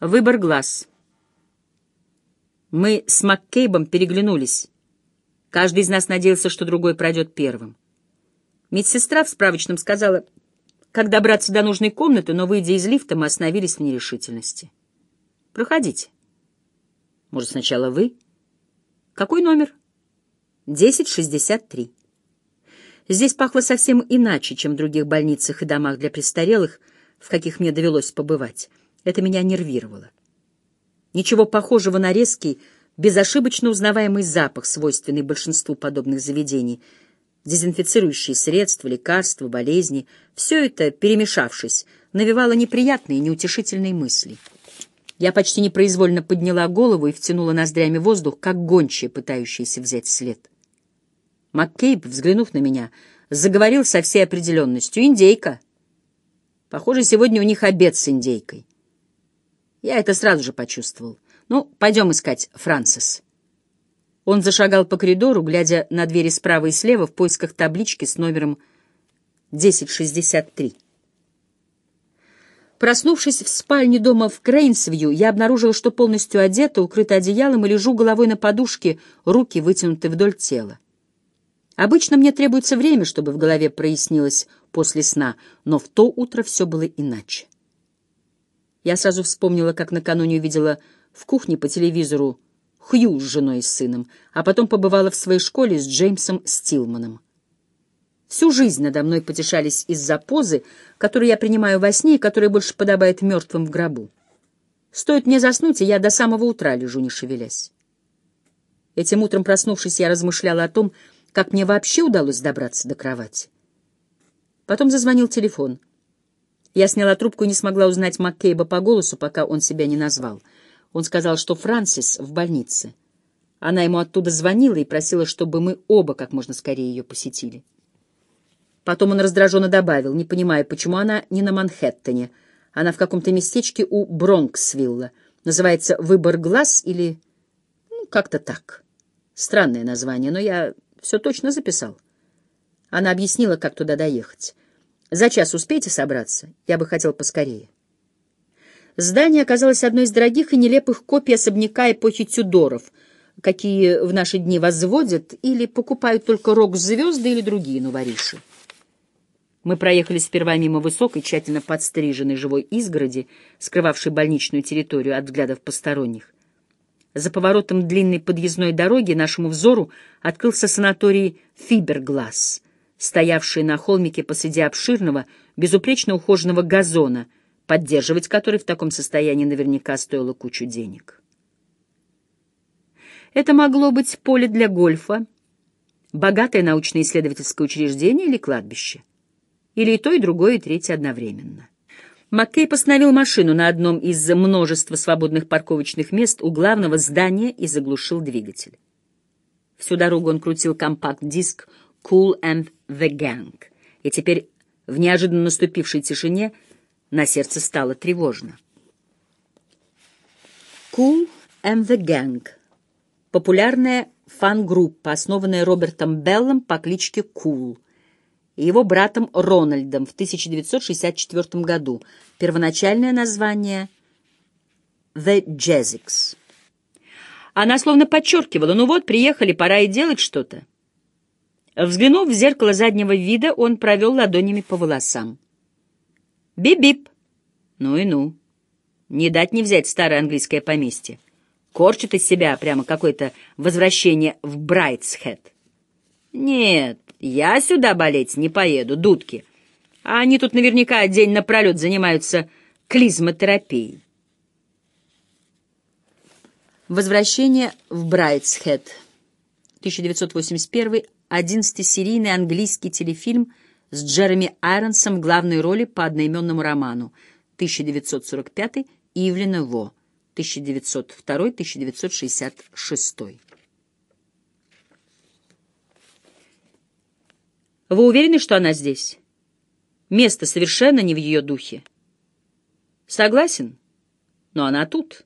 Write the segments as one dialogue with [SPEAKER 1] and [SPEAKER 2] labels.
[SPEAKER 1] Выбор глаз. Мы с Маккейбом переглянулись. Каждый из нас надеялся, что другой пройдет первым. Медсестра в справочном сказала, как добраться до нужной комнаты, но, выйдя из лифта, мы остановились в нерешительности. «Проходите». «Может, сначала вы?» «Какой номер?» «1063». Здесь пахло совсем иначе, чем в других больницах и домах для престарелых, в каких мне довелось побывать. Это меня нервировало. Ничего похожего на резкий, безошибочно узнаваемый запах, свойственный большинству подобных заведений. Дезинфицирующие средства, лекарства, болезни — все это, перемешавшись, навевало неприятные, неутешительные мысли. Я почти непроизвольно подняла голову и втянула ноздрями воздух, как гончая, пытающаяся взять след. Маккейб, взглянув на меня, заговорил со всей определенностью. «Индейка!» Похоже, сегодня у них обед с индейкой. Я это сразу же почувствовал. Ну, пойдем искать Франсис. Он зашагал по коридору, глядя на двери справа и слева в поисках таблички с номером 1063. Проснувшись в спальне дома в Крейнсвью, я обнаружила, что полностью одета, укрыта одеялом и лежу головой на подушке, руки вытянуты вдоль тела. Обычно мне требуется время, чтобы в голове прояснилось после сна, но в то утро все было иначе. Я сразу вспомнила, как накануне увидела в кухне по телевизору Хью с женой и сыном, а потом побывала в своей школе с Джеймсом Стилманом. Всю жизнь надо мной потешались из-за позы, которую я принимаю во сне и которая больше подобает мертвым в гробу. Стоит мне заснуть, и я до самого утра лежу, не шевелясь. Этим утром, проснувшись, я размышляла о том, как мне вообще удалось добраться до кровати. Потом зазвонил телефон. Я сняла трубку и не смогла узнать Маккейба по голосу, пока он себя не назвал. Он сказал, что Франсис в больнице. Она ему оттуда звонила и просила, чтобы мы оба как можно скорее ее посетили. Потом он раздраженно добавил, не понимая, почему она не на Манхэттене. Она в каком-то местечке у Бронксвилла. Называется «Выбор глаз» или... Ну, как-то так. Странное название, но я все точно записал. Она объяснила, как туда доехать. За час успейте собраться? Я бы хотел поскорее. Здание оказалось одной из дорогих и нелепых копий особняка эпохи Тюдоров, какие в наши дни возводят или покупают только рок-звезды или другие новориши. Мы проехали сперва мимо высокой, тщательно подстриженной живой изгороди, скрывавшей больничную территорию от взглядов посторонних. За поворотом длинной подъездной дороги нашему взору открылся санаторий «Фибергласс», стоявший на холмике посреди обширного, безупречно ухоженного газона, поддерживать который в таком состоянии наверняка стоило кучу денег. Это могло быть поле для гольфа, богатое научно-исследовательское учреждение или кладбище. Или и то, и другое, и третье одновременно. Маккей постановил машину на одном из множества свободных парковочных мест у главного здания и заглушил двигатель. Всю дорогу он крутил компакт-диск «Cool and the Gang», и теперь в неожиданно наступившей тишине на сердце стало тревожно. «Cool and the Gang» — популярная фанк-группа, основанная Робертом Беллом по кличке Кул — и его братом Рональдом в 1964 году. Первоначальное название «The Jazziacs». Она словно подчеркивала, ну вот, приехали, пора и делать что-то. Взглянув в зеркало заднего вида, он провел ладонями по волосам. «Бип-бип!» Ну и ну. Не дать не взять старое английское поместье. Корчит из себя прямо какое-то возвращение в Брайтсхед. Нет, я сюда болеть не поеду, дудки. А они тут наверняка день напролет занимаются клизмотерапией. Возвращение в Брайтсхед. 1981 11-серийный английский телефильм с Джереми Айронсом в главной роли по одноименному роману 1945 Ивлина Во 1902-1966. Вы уверены, что она здесь? Место совершенно не в ее духе. Согласен, но она тут.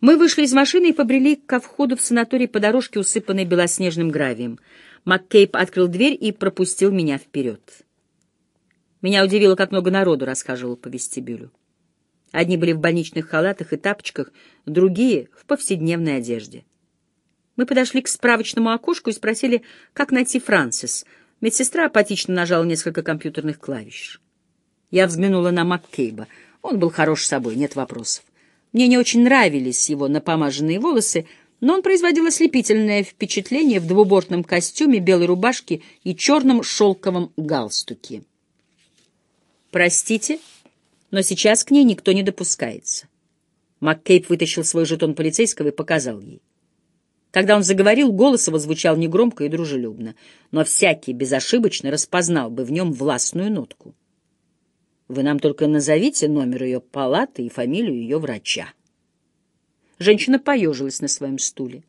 [SPEAKER 1] Мы вышли из машины и побрели ко входу в санаторий по дорожке, усыпанной белоснежным гравием. Маккейп открыл дверь и пропустил меня вперед. Меня удивило, как много народу расхаживало по вестибюлю. Одни были в больничных халатах и тапочках, другие — в повседневной одежде. Мы подошли к справочному окошку и спросили, как найти Франсис. Медсестра апатично нажала несколько компьютерных клавиш. Я взглянула на МакКейба. Он был хорош собой, нет вопросов. Мне не очень нравились его напомаженные волосы, но он производил ослепительное впечатление в двубортном костюме, белой рубашке и черном шелковом галстуке. «Простите, но сейчас к ней никто не допускается». МакКейб вытащил свой жетон полицейского и показал ей. Когда он заговорил, голос его звучал негромко и дружелюбно, но всякий безошибочно распознал бы в нем властную нотку. «Вы нам только назовите номер ее палаты и фамилию ее врача». Женщина поежилась на своем стуле.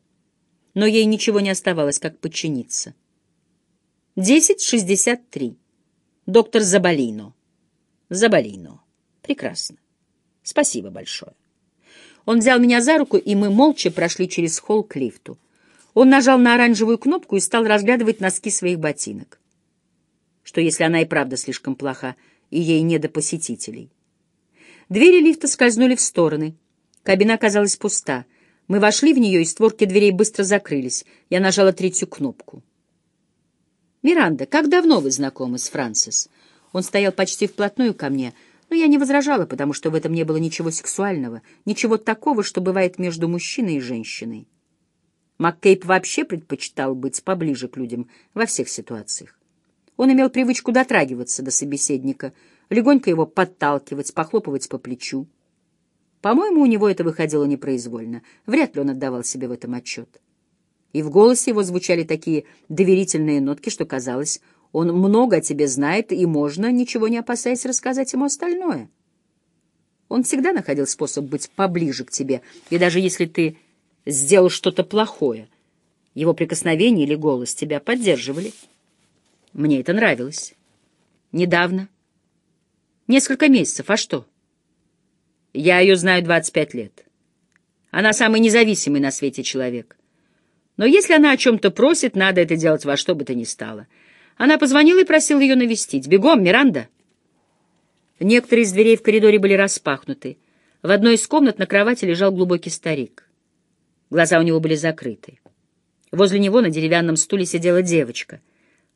[SPEAKER 1] Но ей ничего не оставалось, как подчиниться. «Десять шестьдесят три. Доктор Заболино». «Заболино. Прекрасно. Спасибо большое». Он взял меня за руку, и мы молча прошли через холл к лифту. Он нажал на оранжевую кнопку и стал разглядывать носки своих ботинок. Что, если она и правда слишком плоха, и ей не до посетителей? Двери лифта скользнули в стороны — Кабина оказалась пуста. Мы вошли в нее, и створки дверей быстро закрылись. Я нажала третью кнопку. «Миранда, как давно вы знакомы с Франсис?» Он стоял почти вплотную ко мне, но я не возражала, потому что в этом не было ничего сексуального, ничего такого, что бывает между мужчиной и женщиной. МакКейп вообще предпочитал быть поближе к людям во всех ситуациях. Он имел привычку дотрагиваться до собеседника, легонько его подталкивать, похлопывать по плечу. По-моему, у него это выходило непроизвольно. Вряд ли он отдавал себе в этом отчет. И в голосе его звучали такие доверительные нотки, что казалось, он много о тебе знает, и можно, ничего не опасаясь, рассказать ему остальное. Он всегда находил способ быть поближе к тебе, и даже если ты сделал что-то плохое, его прикосновение или голос тебя поддерживали. Мне это нравилось. Недавно. Несколько месяцев, а что? — я ее знаю 25 лет. Она самый независимый на свете человек. Но если она о чем-то просит, надо это делать во что бы то ни стало. Она позвонила и просила ее навестить. «Бегом, Миранда!» Некоторые из дверей в коридоре были распахнуты. В одной из комнат на кровати лежал глубокий старик. Глаза у него были закрыты. Возле него на деревянном стуле сидела девочка.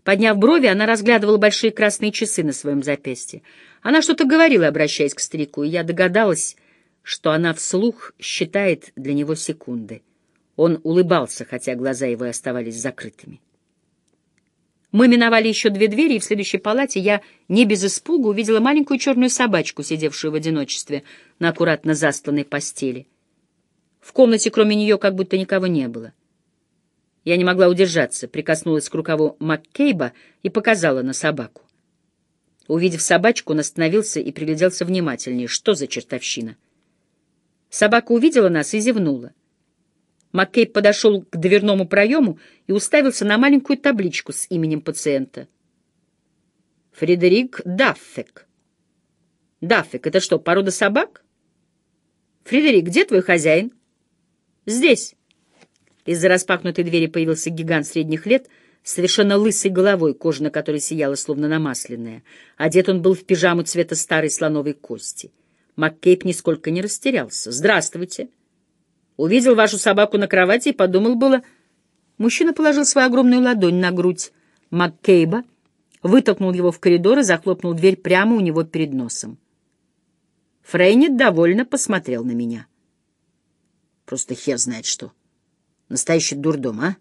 [SPEAKER 1] Подняв брови, она разглядывала большие красные часы на своем запястье. Она что-то говорила, обращаясь к старику, и я догадалась, что она вслух считает для него секунды. Он улыбался, хотя глаза его и оставались закрытыми. Мы миновали еще две двери, и в следующей палате я не без испуга увидела маленькую черную собачку, сидевшую в одиночестве на аккуратно застланной постели. В комнате кроме нее как будто никого не было. Я не могла удержаться, прикоснулась к рукаву Маккейба и показала на собаку. Увидев собачку, он остановился и пригляделся внимательнее. Что за чертовщина? Собака увидела нас и зевнула. Маккейб подошел к дверному проему и уставился на маленькую табличку с именем пациента. Фредерик Даффек. Даффек — это что, порода собак? Фредерик, где твой хозяин? Здесь. Из-за распахнутой двери появился гигант средних лет, совершенно лысой головой, кожа на которой сияла словно намасленная. Одет он был в пижаму цвета старой слоновой кости. Маккейп нисколько не растерялся. «Здравствуйте!» Увидел вашу собаку на кровати и подумал было... Мужчина положил свою огромную ладонь на грудь Маккейба, вытолкнул его в коридор и захлопнул дверь прямо у него перед носом. Фрейнит довольно посмотрел на меня. Просто хер знает что. Настоящий дурдом, а?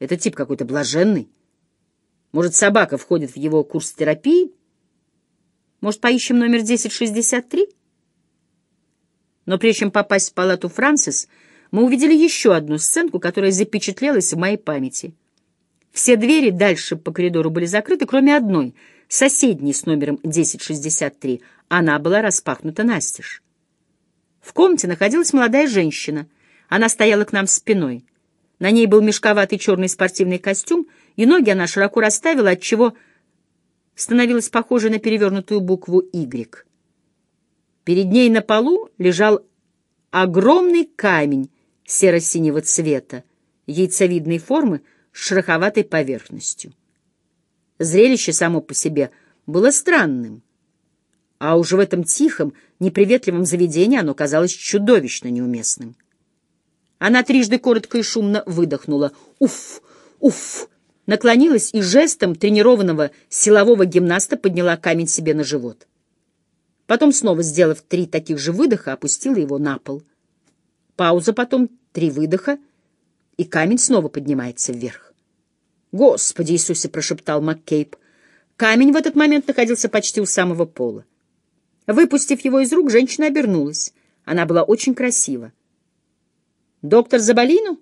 [SPEAKER 1] Это тип какой-то блаженный. Может, собака входит в его курс терапии? Может, поищем номер 1063? Но прежде чем попасть в палату Франсис, мы увидели еще одну сценку, которая запечатлелась в моей памяти. Все двери дальше по коридору были закрыты, кроме одной, соседней с номером 1063. Она была распахнута настежь. В комнате находилась молодая женщина — она стояла к нам спиной. На ней был мешковатый черный спортивный костюм, и ноги она широко расставила, отчего становилась похожей на перевернутую букву «Y». Перед ней на полу лежал огромный камень серо-синего цвета, яйцевидной формы с шероховатой поверхностью. Зрелище само по себе было странным. а уже в этом тихом, неприветливом заведении оно казалось чудовищно неуместным. Она трижды коротко и шумно выдохнула. «Уф! Уф!» Наклонилась и жестом тренированного силового гимнаста подняла камень себе на живот. Потом, снова сделав три таких же выдоха, опустила его на пол. Пауза, потом три выдоха, и камень снова поднимается вверх. «Господи Иисусе!» — прошептал МакКейб. Камень в этот момент находился почти у самого пола. Выпустив его из рук, женщина обернулась. Она была очень красива. «Доктор Заболину?»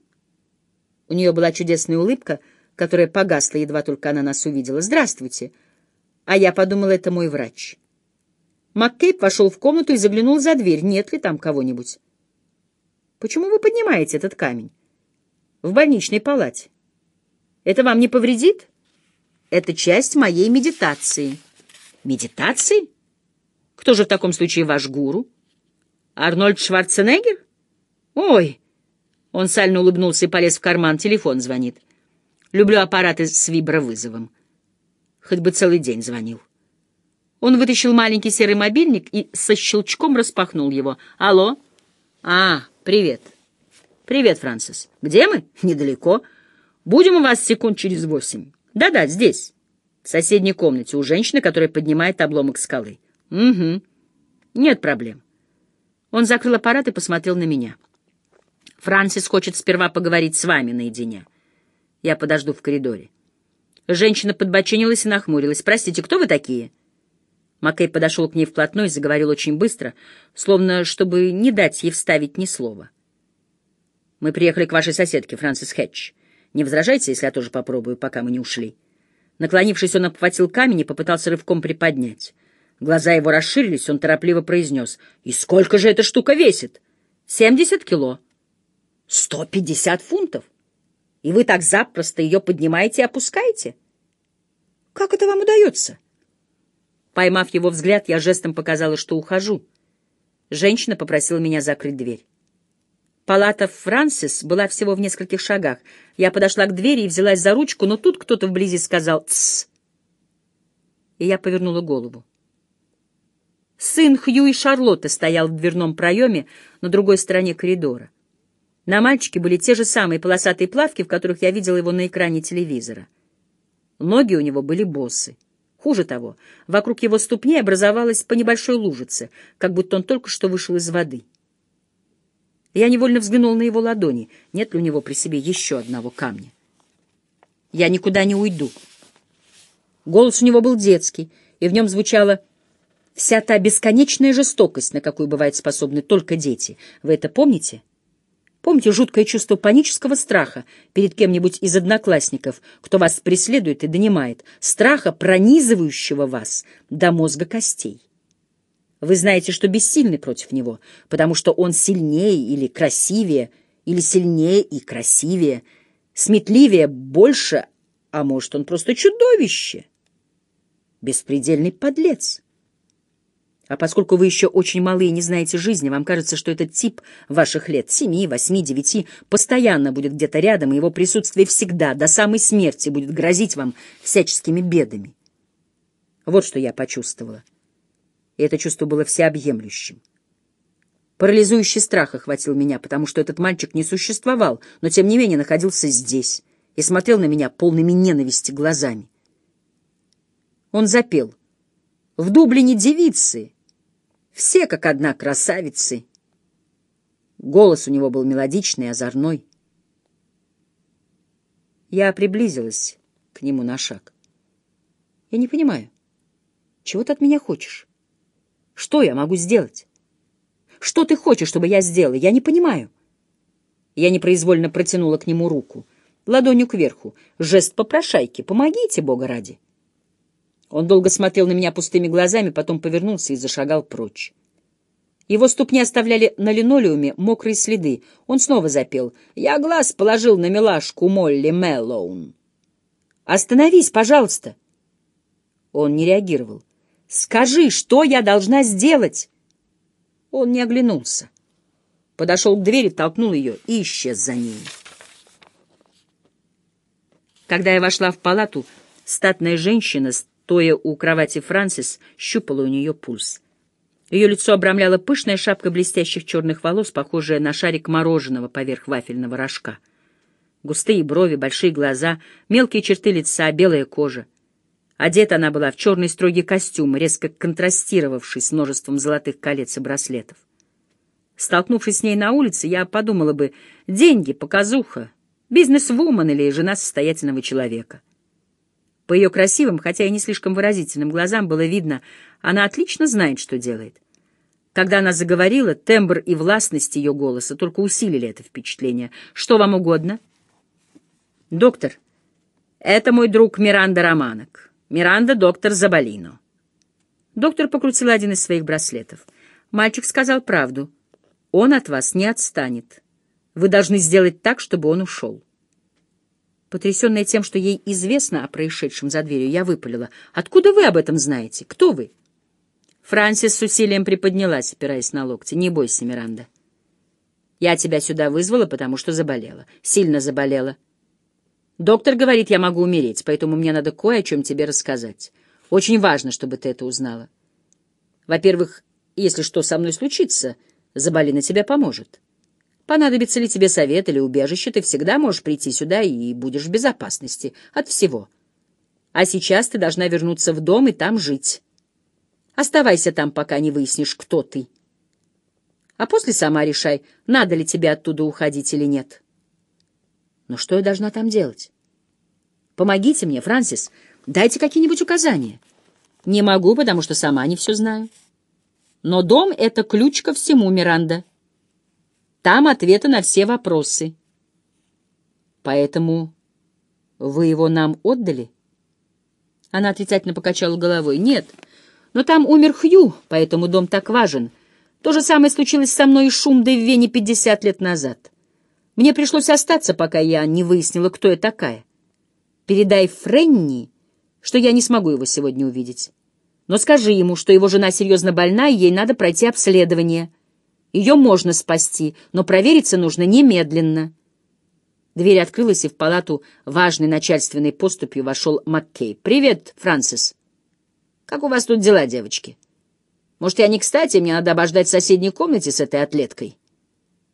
[SPEAKER 1] У нее была чудесная улыбка, которая погасла, едва только она нас увидела. «Здравствуйте!» А я подумала, это мой врач. Маккейб вошел в комнату и заглянул за дверь, нет ли там кого-нибудь. «Почему вы поднимаете этот камень?» «В больничной палате». «Это вам не повредит?» «Это часть моей медитации». «Медитации? Кто же в таком случае ваш гуру?» «Арнольд Шварценеггер?» «Ой!» Он сально улыбнулся и полез в карман. Телефон звонит. Люблю аппараты с вибровызовом. Хоть бы целый день звонил. Он вытащил маленький серый мобильник и со щелчком распахнул его. «Алло? А, привет. Привет, Франсис. Где мы? Недалеко. Будем у вас секунд через восемь. Да-да, здесь. В соседней комнате у женщины, которая поднимает обломок скалы. Угу. Нет проблем. Он закрыл аппарат и посмотрел на меня. Франсис хочет сперва поговорить с вами наедине. Я подожду в коридоре. Женщина подбоченилась и нахмурилась. «Простите, кто вы такие?» Маккей подошел к ней вплотную и заговорил очень быстро, словно чтобы не дать ей вставить ни слова. «Мы приехали к вашей соседке, Франсис Хэтч. Не возражайте, если я тоже попробую, пока мы не ушли». Наклонившись, он обхватил камень и попытался рывком приподнять. Глаза его расширились, он торопливо произнес. «И сколько же эта штука весит?» «Семьдесят кило». Сто пятьдесят фунтов? И вы так запросто ее поднимаете и опускаете? Как это вам удается? Поймав его взгляд, я жестом показала, что ухожу. Женщина попросила меня закрыть дверь. Палата Франсис была всего в нескольких шагах. Я подошла к двери и взялась за ручку, но тут кто-то вблизи сказал «Тссс!» И я повернула голову. Сын Хью и Шарлотты стоял в дверном проеме на другой стороне коридора. На мальчике были те же самые полосатые плавки, в которых я видела его на экране телевизора. Ноги у него были босы. Хуже того, вокруг его ступней образовалась по небольшой лужице, как будто он только что вышел из воды. Я невольно взглянул на его ладони, нет ли у него при себе еще одного камня. «Я никуда не уйду». Голос у него был детский, и в нем звучала вся та бесконечная жестокость, на какую бывают способны только дети. Вы это помните? Помните жуткое чувство панического страха перед кем-нибудь из одноклассников, кто вас преследует и донимает, страха, пронизывающего вас до мозга костей? Вы знаете, что бессильны против него, потому что он сильнее или красивее, или сильнее и красивее, сметливее, больше, а может, он просто чудовище, беспредельный подлец. А поскольку вы еще очень малы и не знаете жизни, вам кажется, что этот тип ваших лет, семи, восьми, девяти, постоянно будет где-то рядом, и его присутствие всегда, до самой смерти, будет грозить вам всяческими бедами. Вот что я почувствовала. И это чувство было всеобъемлющим. Парализующий страх охватил меня, потому что этот мальчик не существовал, но тем не менее находился здесь и смотрел на меня полными ненависти глазами. Он запел. «В Дублине девицы!» Все как одна красавицы. Голос у него был мелодичный, озорной. Я приблизилась к нему на шаг. Я не понимаю, чего ты от меня хочешь? Что я могу сделать? Что ты хочешь, чтобы я сделала? Я не понимаю. Я непроизвольно протянула к нему руку, ладонью кверху, жест попрошайки. Помогите, Бога ради. Он долго смотрел на меня пустыми глазами, потом повернулся и зашагал прочь. Его ступни оставляли на линолеуме мокрые следы. Он снова запел. «Я глаз положил на милашку Молли Мэллоун». «Остановись, пожалуйста!» Он не реагировал. «Скажи, что я должна сделать?» Он не оглянулся. Подошел к двери, толкнул ее и исчез за ней. Когда я вошла в палату, статная женщина стоя у кровати Франсис, щупала у нее пульс. Ее лицо обрамляла пышная шапка блестящих черных волос, похожая на шарик мороженого поверх вафельного рожка. Густые брови, большие глаза, мелкие черты лица, белая кожа. Одета она была в черный строгий костюм, резко контрастировавший с множеством золотых колец и браслетов. Столкнувшись с ней на улице, я подумала бы, деньги, показуха, бизнес-вумен или жена состоятельного человека. По ее красивым, хотя и не слишком выразительным глазам было видно, она отлично знает, что делает. Когда она заговорила, тембр и властность ее голоса только усилили это впечатление. «Что вам угодно?» «Доктор, это мой друг Миранда Романок. Миранда — доктор Забалино». Доктор покрутил один из своих браслетов. Мальчик сказал правду. «Он от вас не отстанет. Вы должны сделать так, чтобы он ушел». Потрясенная тем, что ей известно о происшедшем за дверью, я выпалила. «Откуда вы об этом знаете? Кто вы?» Франсис с усилием приподнялась, опираясь на локти. «Не бойся, Миранда. Я тебя сюда вызвала, потому что заболела. Сильно заболела. Доктор говорит, я могу умереть, поэтому мне надо кое о чем тебе рассказать. Очень важно, чтобы ты это узнала. Во-первых, если что со мной случится, Заболина тебе поможет. Понадобится ли тебе совет или убежище, ты всегда можешь прийти сюда и будешь в безопасности от всего. А сейчас ты должна вернуться в дом и там жить». Оставайся там, пока не выяснишь, кто ты. А после сама решай, надо ли тебе оттуда уходить или нет. Но что я должна там делать? Помогите мне, Франсис, дайте какие-нибудь указания. Не могу, потому что сама не все знаю. Но дом — это ключ ко всему, Миранда. Там ответы на все вопросы. Поэтому вы его нам отдали? Она отрицательно покачала головой. Нет, — но там умер Хью, поэтому дом так важен. То же самое случилось со мной и Шумдой в Вене пятьдесят лет назад. Мне пришлось остаться, пока я не выяснила, кто я такая. Передай Френни, что я не смогу его сегодня увидеть. Но скажи ему, что его жена серьезно больна, и ей надо пройти обследование. Ее можно спасти, но провериться нужно немедленно. Дверь открылась, и в палату важной начальственной поступью вошел Маккей. «Привет, Франсис». Как у вас тут дела, девочки? Может, я не кстати, мне надо обождать в соседней комнате с этой атлеткой?»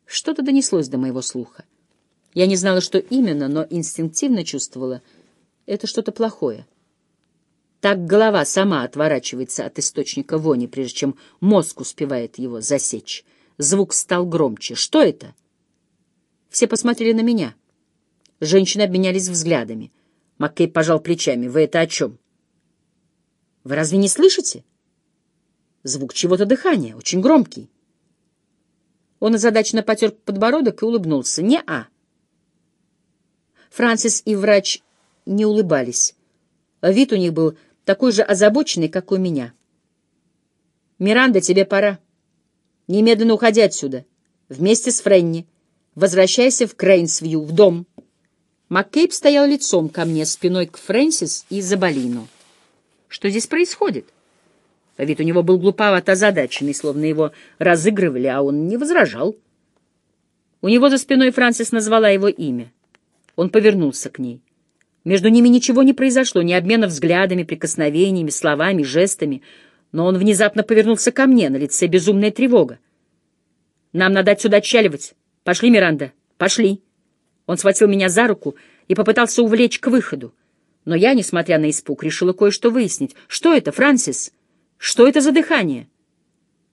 [SPEAKER 1] Что-то донеслось до моего слуха. Я не знала, что именно, но инстинктивно чувствовала — это что-то плохое. Так голова сама отворачивается от источника вони, прежде чем мозг успевает его засечь. Звук стал громче. «Что это?» Все посмотрели на меня. Женщины обменялись взглядами. Маккей пожал плечами. «Вы это о чем?» Вы разве не слышите? Звук чего-то дыхания, очень громкий. Он озадаченно потер подбородок и улыбнулся. «Не-а». Франсис и врач не улыбались. Вид у них был такой же озабоченный, как у меня. «Миранда, тебе пора. Немедленно уходи отсюда. Вместе с Френни. Возвращайся в Крейнсвью, в дом». Маккейб стоял лицом ко мне, спиной к Фрэнсис и Забалину. Что здесь происходит? Вид у него был глуповато озадаченный, словно его разыгрывали, а он не возражал. У него за спиной Франсис назвала его имя. Он повернулся к ней. Между ними ничего не произошло, ни обмена взглядами, прикосновениями, словами, жестами, но он внезапно повернулся ко мне, на лице безумная тревога. «Нам надо отсюда отчаливать. Пошли, Миранда, пошли!» Он схватил меня за руку и попытался увлечь к выходу. Но я, несмотря на испуг, решила кое-что выяснить. Что это, Франсис? Что это за дыхание?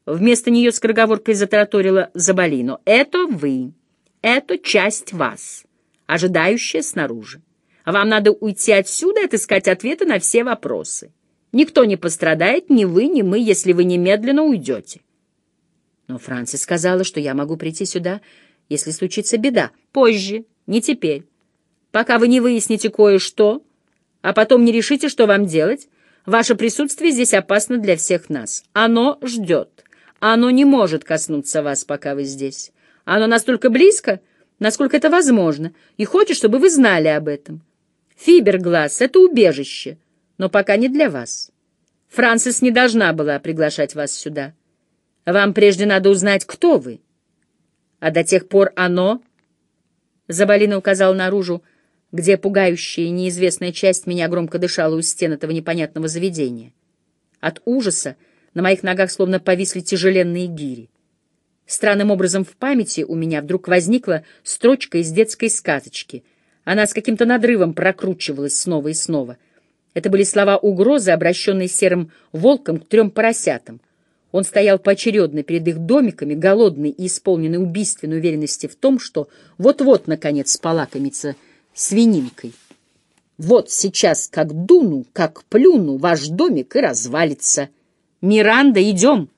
[SPEAKER 1] Вместо нее скороговоркой затараторила Заболино. «Это вы. Это часть вас, ожидающая снаружи. Вам надо уйти отсюда и отыскать ответы на все вопросы. Никто не пострадает, ни вы, ни мы, если вы немедленно уйдете». Но Франсис сказала, что я могу прийти сюда, если случится беда. Позже, не теперь. Пока вы не выясните кое-что, а потом не решите, что вам делать, ваше присутствие здесь опасно для всех нас. Оно ждет. Оно не может коснуться вас, пока вы здесь. Оно настолько близко, насколько это возможно, и хочет, чтобы вы знали об этом. Фиберглаз — это убежище, но пока не для вас. Франсис не должна была приглашать вас сюда. Вам прежде надо узнать, кто вы. А до тех пор оно... Заболина указал наружу, где пугающая и неизвестная часть меня громко дышала у стен этого непонятного заведения. От ужаса На моих ногах словно повисли тяжеленные гири. Странным образом в памяти у меня вдруг возникла строчка из детской сказочки. Она с каким-то надрывом прокручивалась снова и снова. Это были слова угрозы, обращенные серым волком к трем поросятам. Он стоял поочередно перед их домиками, голодный и исполненный убийственной уверенности в том, что вот-вот, наконец, полакомится свининкой. Вот сейчас, как дуну, как плюну, ваш домик и развалится. «Миранда, идем!»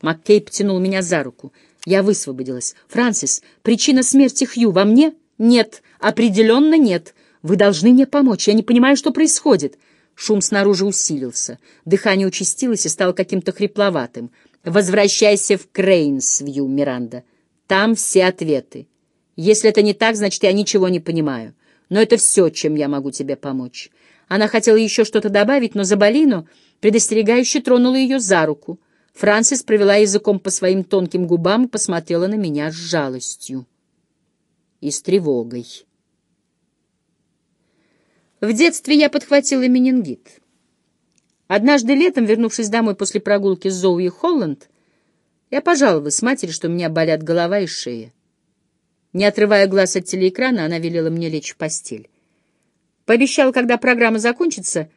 [SPEAKER 1] Маккей потянул меня за руку. Я высвободилась. «Франсис, причина смерти Хью во мне?» «Нет, определенно нет. Вы должны мне помочь. Я не понимаю, что происходит». Шум снаружи усилился. Дыхание участилось и стало каким-то хрипловатым. «Возвращайся в Крейнсвью, Миранда. Там все ответы. Если это не так, значит, я ничего не понимаю. Но это все, чем я могу тебе помочь». Она хотела еще что-то добавить, но Заболино предостерегающе тронула ее за руку. Франсис провела языком по своим тонким губам и посмотрела на меня с жалостью и с тревогой. В детстве я подхватила менингит. Однажды летом, вернувшись домой после прогулки с Зоуи Холланд, я пожаловалась матери, что у меня болят голова и шея. Не отрывая глаз от телеэкрана, она велела мне лечь в постель. Пообещала, когда программа закончится,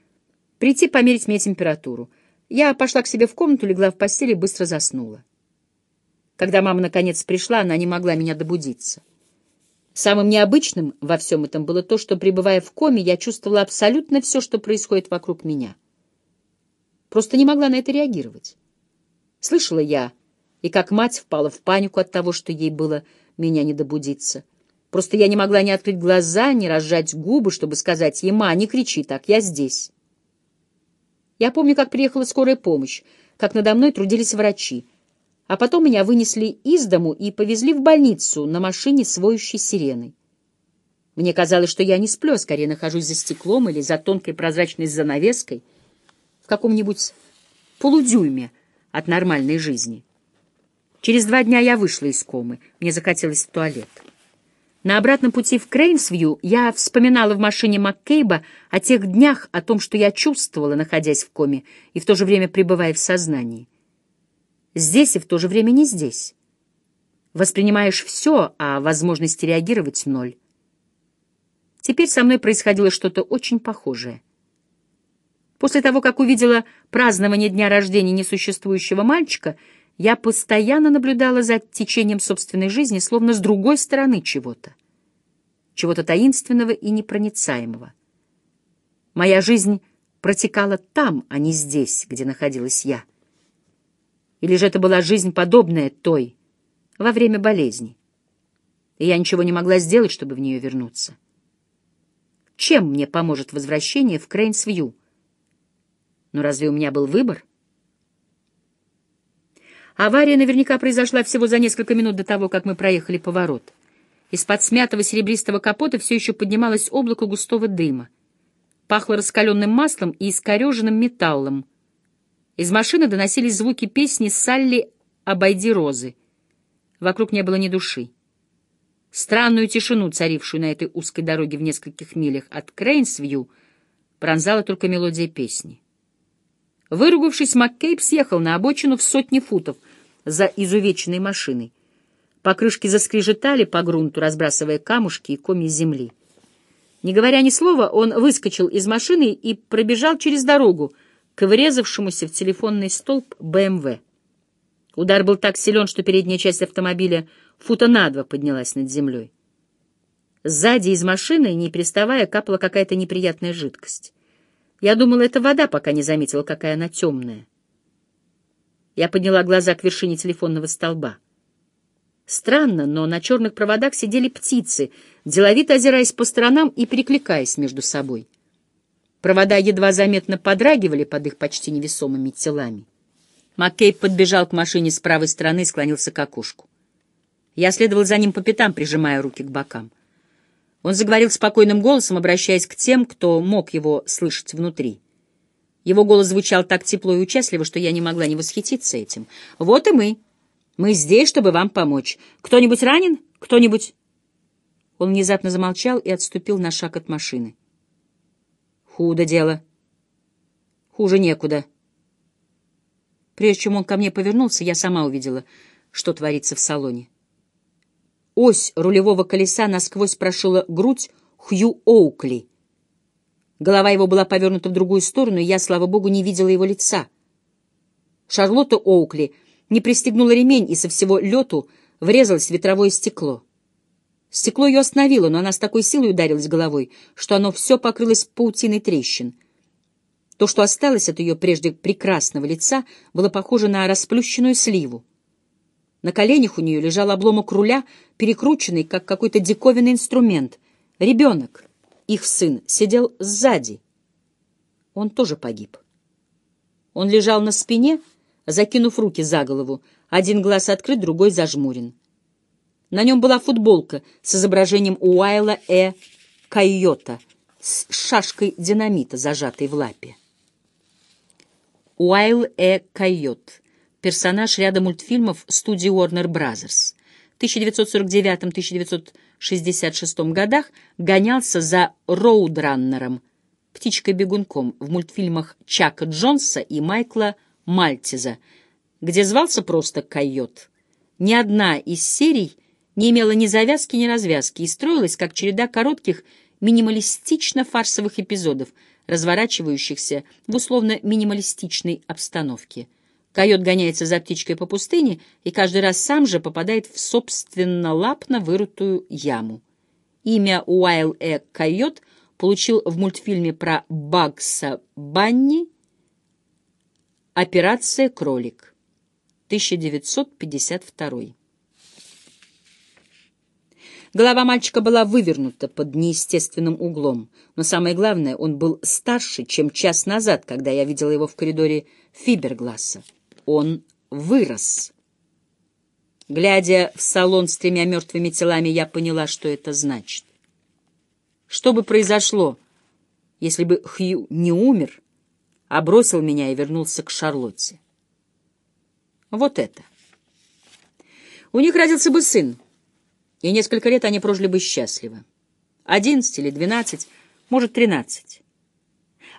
[SPEAKER 1] прийти померить мне температуру. Я пошла к себе в комнату, легла в постель и быстро заснула. Когда мама наконец пришла, она не могла меня добудиться. Самым необычным во всем этом было то, что, пребывая в коме, я чувствовала абсолютно все, что происходит вокруг меня. Просто не могла на это реагировать. Слышала я, и как мать впала в панику от того, что ей было меня не добудиться. Просто я не могла ни открыть глаза, ни разжать губы, чтобы сказать ей, «Ма, не кричи так, я здесь». Я помню, как приехала скорая помощь, как надо мной трудились врачи. А потом меня вынесли из дому и повезли в больницу на машине с воющей сиреной. Мне казалось, что я не сплю, а скорее нахожусь за стеклом или за тонкой прозрачной занавеской в каком-нибудь полудюйме от нормальной жизни. Через два дня я вышла из комы. Мне захотелось в туалет. На обратном пути в Крейнсвью я вспоминала в машине Маккейба о тех днях, о том, что я чувствовала, находясь в коме, и в то же время пребывая в сознании здесь и в то же время не здесь. Воспринимаешь все, а возможности реагировать — ноль. Теперь со мной происходило что-то очень похожее. После того, как увидела празднование дня рождения несуществующего мальчика, я постоянно наблюдала за течением собственной жизни, словно с другой стороны чего-то. Чего-то таинственного и непроницаемого. Моя жизнь протекала там, а не здесь, где находилась я. Или же это была жизнь, подобная той, во время болезни? И я ничего не могла сделать, чтобы в нее вернуться. Чем мне поможет возвращение в Крейнсвью? Но разве у меня был выбор? Авария наверняка произошла всего за несколько минут до того, как мы проехали поворот. Из-под смятого серебристого капота все еще поднималось облако густого дыма. Пахло раскаленным маслом и искореженным металлом — из машины доносились звуки песни «Салли, обойди розы». Вокруг не было ни души. Странную тишину, царившую на этой узкой дороге в нескольких милях от Крейнсвью, пронзала только мелодия песни. Выругавшись, Маккейб съехал на обочину в сотни футов за изувеченной машиной. Покрышки заскрежетали по грунту, разбрасывая камушки и коми земли. Не говоря ни слова, он выскочил из машины и пробежал через дорогу, к врезавшемуся в телефонный столб БМВ. Удар был так силен, что передняя часть автомобиля фута на два поднялась над землей. Сзади из машины, не переставая, капала какая-то неприятная жидкость. Я думала, это вода, пока не заметила, какая она темная. Я подняла глаза к вершине телефонного столба. Странно, но на черных проводах сидели птицы, деловито озираясь по сторонам и перекликаясь между собой. Провода едва заметно подрагивали под их почти невесомыми телами. Маккейб подбежал к машине с правой стороны и склонился к окошку. Я следовал за ним по пятам, прижимая руки к бокам. Он заговорил спокойным голосом, обращаясь к тем, кто мог его слышать внутри. Его голос звучал так тепло и участливо, что я не могла не восхититься этим. «Вот и мы. Мы здесь, чтобы вам помочь. Кто-нибудь ранен? Кто-нибудь...» Он внезапно замолчал и отступил на шаг от машины. Худо дело. Хуже некуда. Прежде чем он ко мне повернулся, я сама увидела, что творится в салоне. Ось рулевого колеса насквозь прошила грудь Хью Оукли. Голова его была повернута в другую сторону, и я, слава богу, не видела его лица. Шарлотта Оукли не пристегнула ремень и со всего лету врезалась в ветровое стекло. Стекло ее остановило, но она с такой силой ударилась головой, что оно все покрылось паутиной трещин. То, что осталось от ее прежде прекрасного лица, было похоже на расплющенную сливу. На коленях у нее лежал обломок руля, перекрученный, как какой-то диковинный инструмент. Ребенок, их сын, сидел сзади. Он тоже погиб. Он лежал на спине, закинув руки за голову, один глаз открыт, другой зажмурен. На нем была футболка с изображением Уайла Э. Койота с шашкой динамита, зажатой в лапе. Уайл Э. Койот персонаж ряда мультфильмов студии Warner Bros. В 1949-1966 годах гонялся за роудраннером, птичкой-бегунком в мультфильмах Чака Джонса и Майкла Мальтиза, где звался просто «Койот». Ни одна из серий не имела ни завязки, ни развязки и строилась как череда коротких, минималистично-фарсовых эпизодов, разворачивающихся в условно-минималистичной обстановке. Койот гоняется за птичкой по пустыне и каждый раз сам же попадает в собственно лапно вырытую яму. Имя Уайл Э. Койот получил в мультфильме про Багса Банни «Операция «Кролик» 1952. Голова мальчика была вывернута под неестественным углом, но самое главное, он был старше, чем час назад, когда я видела его в коридоре Фибергласса он вырос. Глядя в салон с тремя мертвыми телами, я поняла, что это значит. Что бы произошло, если бы Хью не умер, а бросил меня и вернулся к Шарлотте? Вот это. У них родился бы сын, и несколько лет они прожили бы счастливо. Одиннадцать или двенадцать, может, тринадцать.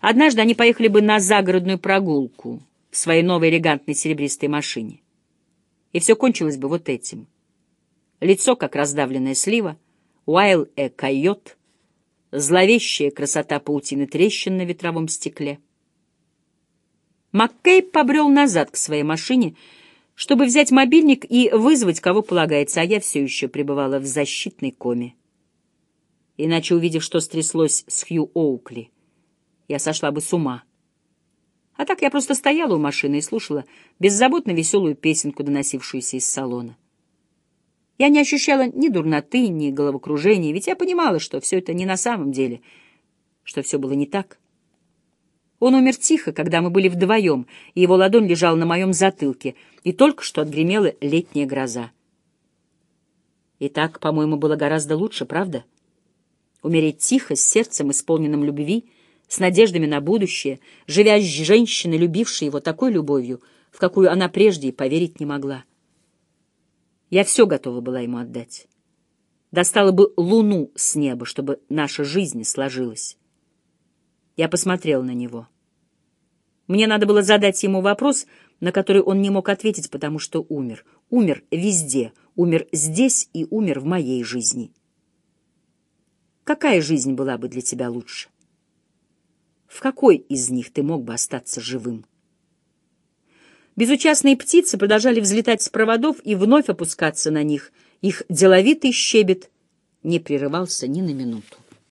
[SPEAKER 1] Однажды они поехали бы на загородную прогулку — в своей новой элегантной серебристой машине. И все кончилось бы вот этим. Лицо, как раздавленная слива, Уайл э койот, зловещая красота паутины трещин на ветровом стекле. Маккей побрел назад к своей машине, чтобы взять мобильник и вызвать, кого полагается, а я все еще пребывала в защитной коме. Иначе, увидев, что стряслось с Хью Оукли, я сошла бы с ума. А так я просто стояла у машины и слушала беззаботно веселую песенку, доносившуюся из салона. Я не ощущала ни дурноты, ни головокружения, ведь я понимала, что все это не на самом деле, что все было не так. Он умер тихо, когда мы были вдвоем, и его ладонь лежала на моем затылке, и только что отгремела летняя гроза. И так, по-моему, было гораздо лучше, правда? Умереть тихо, с сердцем, исполненным любви — с надеждами на будущее, живя с женщиной, любившей его такой любовью, в какую она прежде и поверить не могла. Я все готова была ему отдать. Достала бы луну с неба, чтобы наша жизнь сложилась. Я посмотрел на него. Мне надо было задать ему вопрос, на который он не мог ответить, потому что умер. Умер везде, умер здесь и умер в моей жизни. Какая жизнь была бы для тебя лучше? В какой из них ты мог бы остаться живым? Безучастные птицы продолжали взлетать с проводов и вновь опускаться на них. Их деловитый щебет не прерывался ни на минуту.